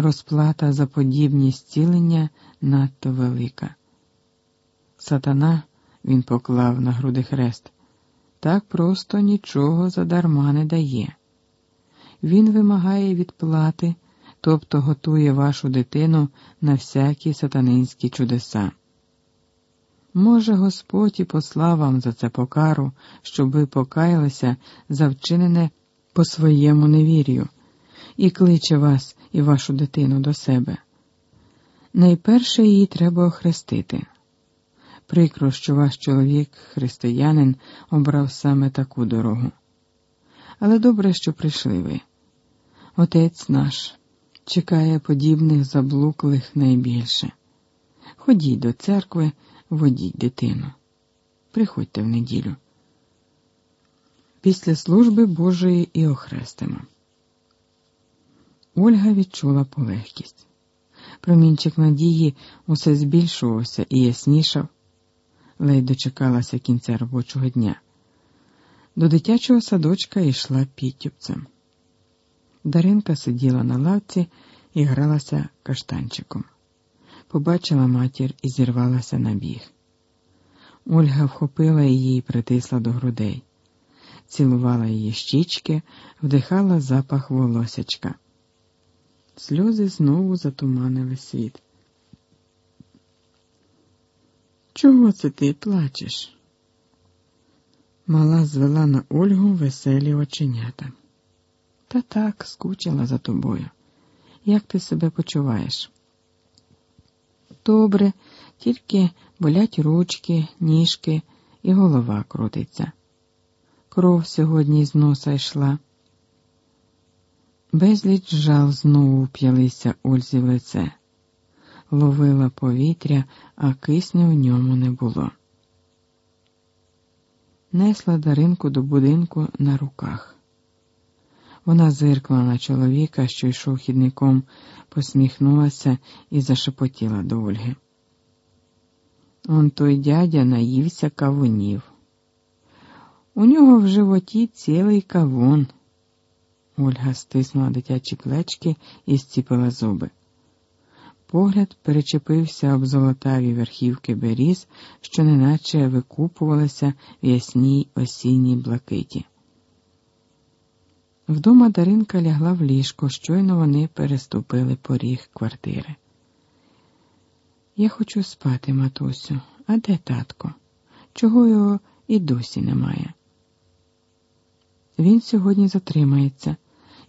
розплата за подібні зцілення надто велика. Сатана, він поклав на груди хрест, так просто нічого задарма не дає. Він вимагає відплати, тобто готує вашу дитину на всякі сатанинські чудеса. Може, Господь і послав вам за це покару, щоб ви покаялися за вчинене по своєму невір'ю, і кличе вас і вашу дитину до себе. Найперше її треба охрестити. Прикро, що ваш чоловік, християнин, обрав саме таку дорогу. Але добре, що прийшли ви. Отець наш чекає подібних заблуклих найбільше. Ходіть до церкви, водіть дитину. Приходьте в неділю. Після служби Божої і охрестимо. Ольга відчула полегкість. Промінчик надії усе збільшувався і яснішав, ледь дочекалася кінця робочого дня. До дитячого садочка йшла підтюпцем. Даринка сиділа на лавці і гралася каштанчиком. Побачила матір і зірвалася на біг. Ольга вхопила її і притисла до грудей, цілувала її щічки, вдихала запах волосячка. Сльози знову затуманили світ. Чого це ти плачеш? Мала звела на Ольгу веселі оченята. Та так скучила за тобою. Як ти себе почуваєш? Добре, тільки болять ручки, ніжки і голова крутиться. Кров сьогодні з носа йшла. Безліч жал знову вп'ялися Ользі в лице, ловила повітря, а кисню в ньому не було. Несла Даринку до будинку на руках. Вона зиркла на чоловіка, що йшов хідником, посміхнулася і зашепотіла до Ольги. Он той дядя наївся кавунів. У нього в животі цілий кавун. Ольга стиснула дитячі плечки і зціпила зуби. Погляд перечепився об золотаві верхівки беріз, що неначе викупувалися в ясній осінній блакиті. Вдома Даринка лягла в ліжко, щойно вони переступили поріг квартири. Я хочу спати, матусю, а де татко? Чого його і досі немає? Він сьогодні затримається,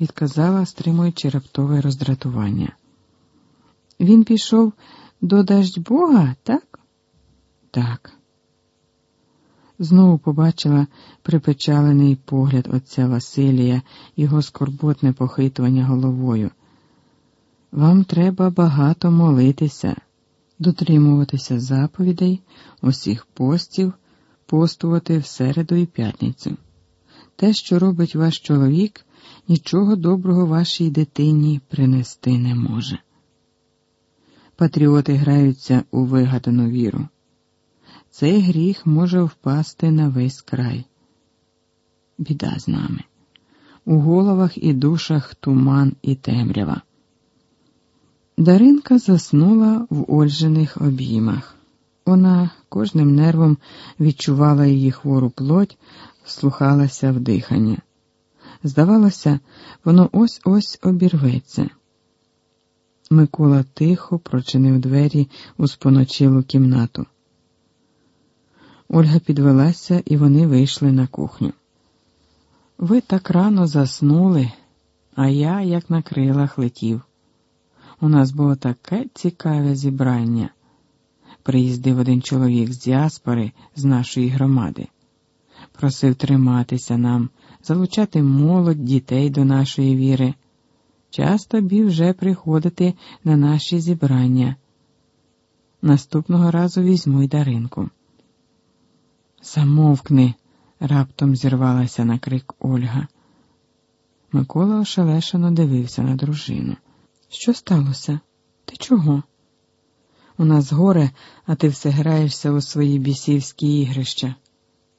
відказала, стримуючи раптове роздратування. Він пішов до Даждьбога, так? Так знову побачила припечалений погляд отця Василія, його скорботне похитування головою. Вам треба багато молитися, дотримуватися заповідей, усіх постів, постувати в середу і п'ятницю. Те, що робить ваш чоловік, нічого доброго вашій дитині принести не може. Патріоти граються у вигадану віру цей гріх може впасти на весь край. Біда з нами. У головах і душах туман і темрява. Даринка заснула в Ольжених обіймах. Вона кожним нервом відчувала її хвору плоть, слухалася в дихання. Здавалося, воно ось ось обірветься. Микола тихо прочинив двері у споночилу кімнату. Ольга підвелася, і вони вийшли на кухню. Ви так рано заснули, а я, як на крилах, летів. У нас було таке цікаве зібрання. Приїздив один чоловік з діаспори з нашої громади. Просив триматися нам, залучати молодь дітей до нашої віри. Час тобі вже приходити на наші зібрання. Наступного разу візьму й даринку. Замовкни, раптом зірвалася на крик Ольга. Микола ошелешено дивився на дружину. Що сталося? Ти чого? У нас горе, а ти все граєшся у свої бісівські ігрища.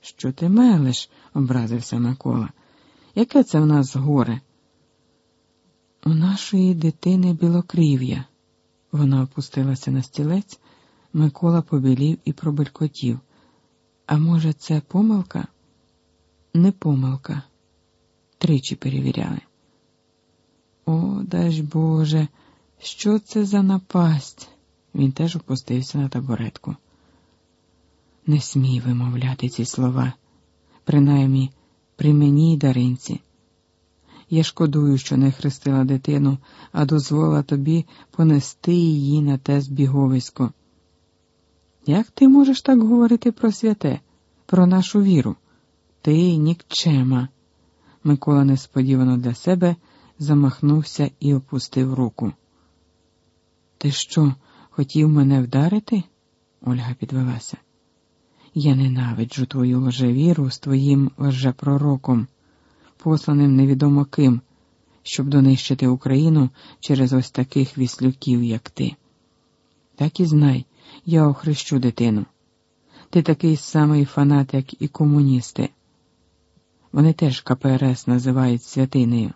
Що ти мелиш? образився Микола. Яке це в нас горе? У нашої дитини білокрів'я. Вона опустилася на стілець, Микола побілів і пробелькотів. А може, це помилка? Не помилка. Тричі перевіряли. О, дай Боже, що це за напасть? Він теж опустився на табуретку. Не смій вимовляти ці слова, принаймні при мені й даринці. Я шкодую, що не хрестила дитину, а дозволила тобі понести її на те збіговисько. Як ти можеш так говорити про святе, про нашу віру? Ти нікчема. Микола несподівано для себе замахнувся і опустив руку. Ти що, хотів мене вдарити? Ольга підвелася. Я ненавиджу твою лжевіру з твоїм лжепророком, посланим невідомо ким, щоб донищити Україну через ось таких віслюків, як ти. Так і знай, я охрещу дитину. Ти такий самий фанат, як і комуністи. Вони теж КПРС називають святинею.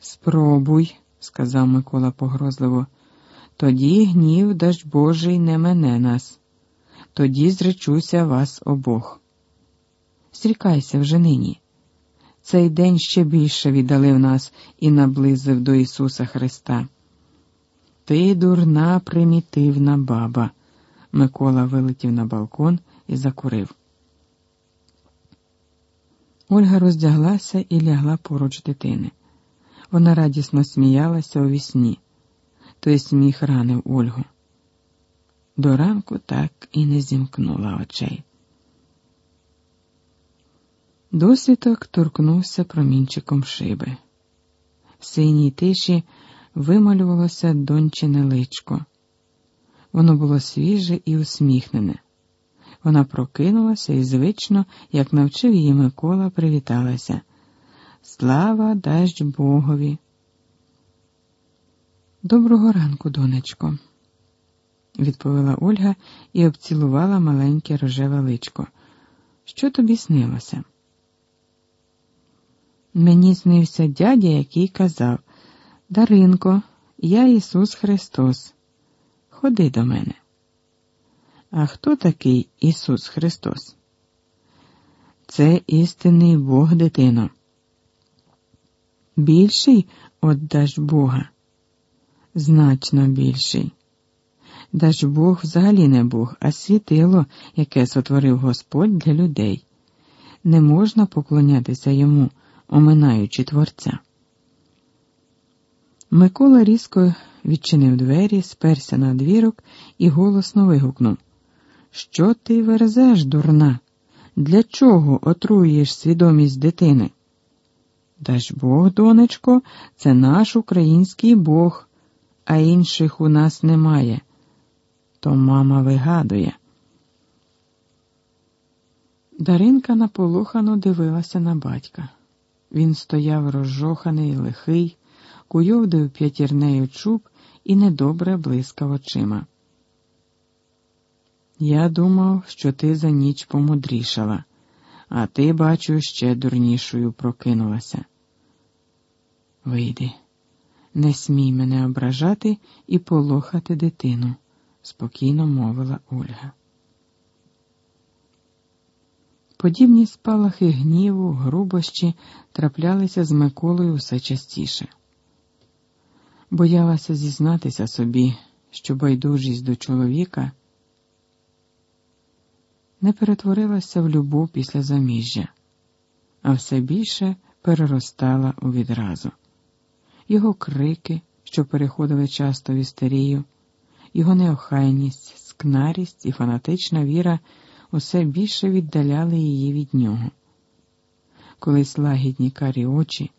Спробуй, сказав Микола погрозливо, тоді гнів дасть Божий не мене нас, тоді зречуся вас обох. Зрікайся вже нині. Цей день ще більше віддалив нас і наблизив до Ісуса Христа. Ти дурна, примітивна баба. Микола вилетів на балкон і закурив. Ольга роздяглася і лягла поруч дитини. Вона радісно сміялася у вісні. Той сміх ранив Ольгу. До ранку так і не зімкнула очей. Досвіток торкнувся промінчиком шиби. В синій тиші вималювалося дончине личко. Воно було свіже і усміхнене. Вона прокинулася і звично, як навчив її Микола, привіталася. Слава дасть Богові. Доброго ранку, донечко, відповіла Ольга і обцілувала маленьке рожеве личко. Що тобі снилося? Мені снився дядя, який казав Даринко, я Ісус Христос. Ходи до мене. А хто такий Ісус Христос? Це істинний Бог дитино. Більший от Бога, значно більший. Бог взагалі не Бог, а світило, яке сотворив Господь для людей. Не можна поклонятися йому, оминаючи Творця. Микола різко відчинив двері, сперся на двірок і голосно вигукнув Що ти верзеш, дурна? Для чого отруєш свідомість дитини? Даж Бог, донечко, це наш український Бог, а інших у нас немає. То мама вигадує. Даринка наполохано дивилася на батька. Він стояв розжоханий, лихий, куйовдив п'ятірнею чуб і недобре блискав очима. Я думав, що ти за ніч помудрішала, а ти, бачу, ще дурнішою прокинулася. Вийди, не смій мене ображати і полохати дитину, спокійно мовила Ольга. Подібні спалахи гніву, грубощі траплялися з Миколою все частіше. Боялася зізнатися собі, що байдужість до чоловіка не перетворилася в любов після заміжжя, а все більше переростала у відразу. Його крики, що переходили часто в істерію, його неохайність, скнарість і фанатична віра усе більше віддаляли її від нього. Колись лагідні карі очі,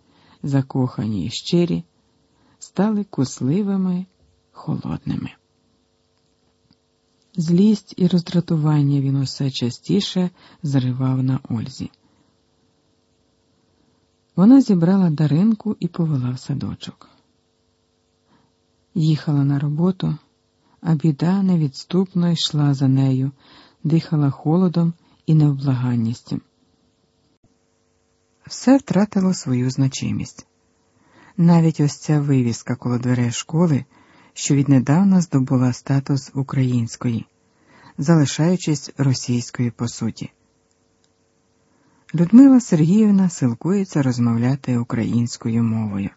закохані і щирі, стали кусливими, холодними. Злість і роздратування він усе частіше зривав на Ользі. Вона зібрала даринку і повела в садочок. Їхала на роботу, а біда невідступно йшла за нею, дихала холодом і невблаганністю. Все втратило свою значимість. навіть ось ця вивіска коло дверей школи, що віднедавна здобула статус української, залишаючись російською по суті. Людмила Сергіївна силкується розмовляти українською мовою.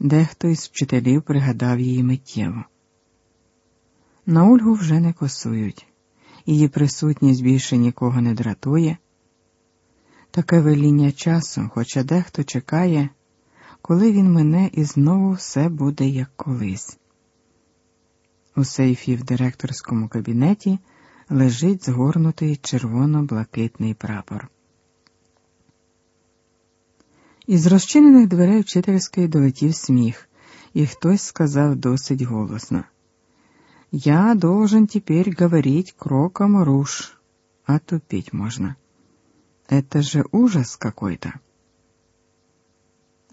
Дехто із вчителів пригадав її миттєво. На Ольгу вже не косують, її присутність більше нікого не дратує. Таке веління часу, хоча дехто чекає, коли він мине і знову все буде як колись. У сейфі в директорському кабінеті лежить згорнутий червоно-блакитний прапор. Із розчинених дверей вчительської долетів сміх, і хтось сказав досить голосно. Я должен теперь говорить кроком руш, а тупить можно. Это же ужас какой-то.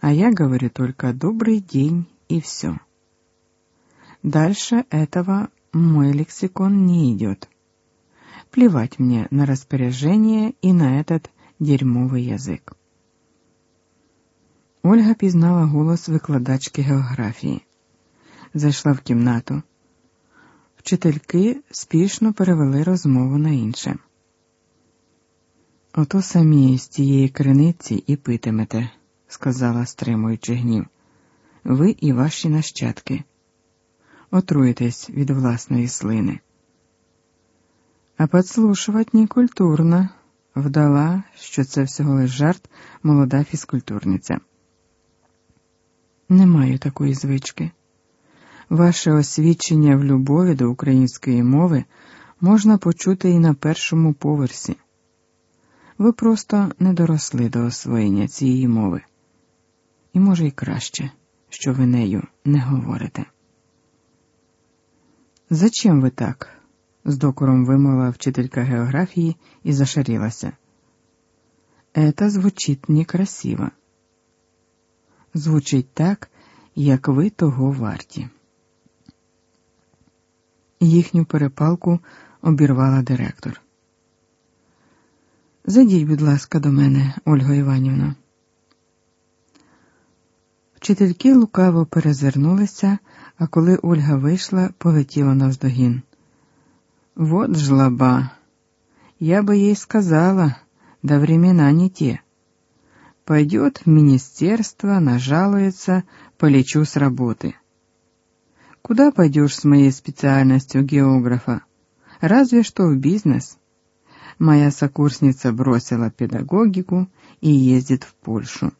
А я говорю только «добрый день» и все. Дальше этого мой лексикон не идет. Плевать мне на распоряжение и на этот дерьмовый язык. Ольга пізнала голос викладачки географії. Зайшла в кімнату. Вчительки спішно перевели розмову на інше. Ото самі з тієї криниці і питимете, сказала, стримуючи гнів. Ви і ваші нащадки. Отруєтесь від власної слини. А подслушувати некультурно, вдала, що це всього лиш жарт молода фізкультурниця. Не маю такої звички. Ваше освідчення в любові до української мови можна почути і на першому поверсі. Ви просто не доросли до освоєння цієї мови, і може й краще, що ви нею не говорите. Зачем ви так? з докором вимовила вчителька географії і зашарілася. Это звучить некрасиво. Звучить так, як ви того варті. Їхню перепалку обірвала директор. Зайдіть, будь ласка, до мене, Ольга Іванівна. Вчительки лукаво перезирнулися, а коли Ольга вийшла, полетіла навздогін. Вот жлоба. Я бы ей сказала, да времена не те. Пойдет в министерство, нажалуется, полечу с работы. Куда пойдешь с моей специальностью географа? Разве что в бизнес. Моя сокурсница бросила педагогику и ездит в Польшу.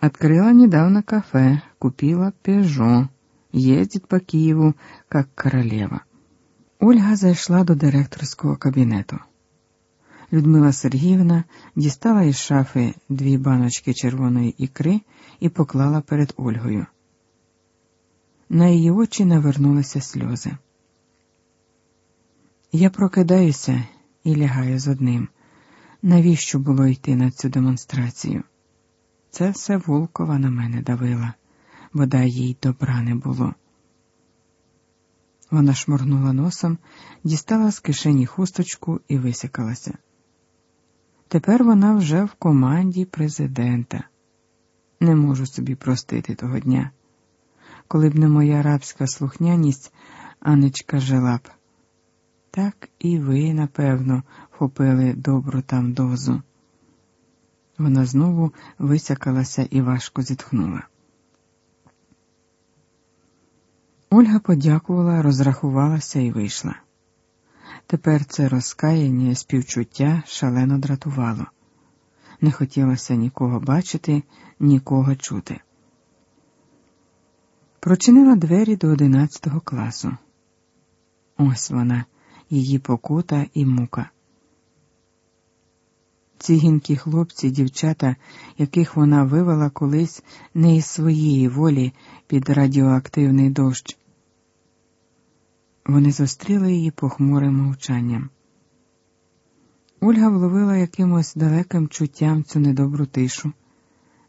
Открыла недавно кафе, купила Пежо, ездит по Киеву как королева. Ольга зайшла до директорського кабінету. Людмила Сергіївна дістала із шафи дві баночки червоної ікри і поклала перед Ольгою. На її очі навернулися сльози. Я прокидаюся і лягаю з одним. Навіщо було йти на цю демонстрацію? Це все Волкова на мене давила, бодай їй добра не було. Вона шморгнула носом, дістала з кишені хусточку і висякалася. Тепер вона вже в команді президента. Не можу собі простити того дня. Коли б не моя рабська слухняність, Анечка жила б. Так і ви, напевно, вхопили добру там дозу. Вона знову висякалася і важко зітхнула. Ольга подякувала, розрахувалася і вийшла. Тепер це розкаяння, співчуття шалено дратувало. Не хотілося нікого бачити, нікого чути. Прочинила двері до одинадцятого класу. Ось вона, її покута і мука. Ці гінкі хлопці, дівчата, яких вона вивела колись не із своєї волі під радіоактивний дощ. Вони зустріли її похмурим мовчанням. Ольга вловила якимось далеким чуттям цю недобру тишу.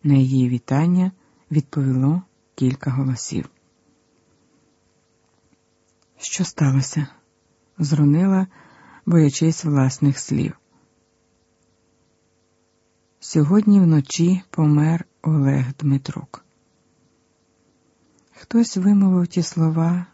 На її вітання відповіло кілька голосів. Що сталося? зрунила, боячись власних слів. Сьогодні вночі помер Олег Дмитрук. Хтось вимовив ті слова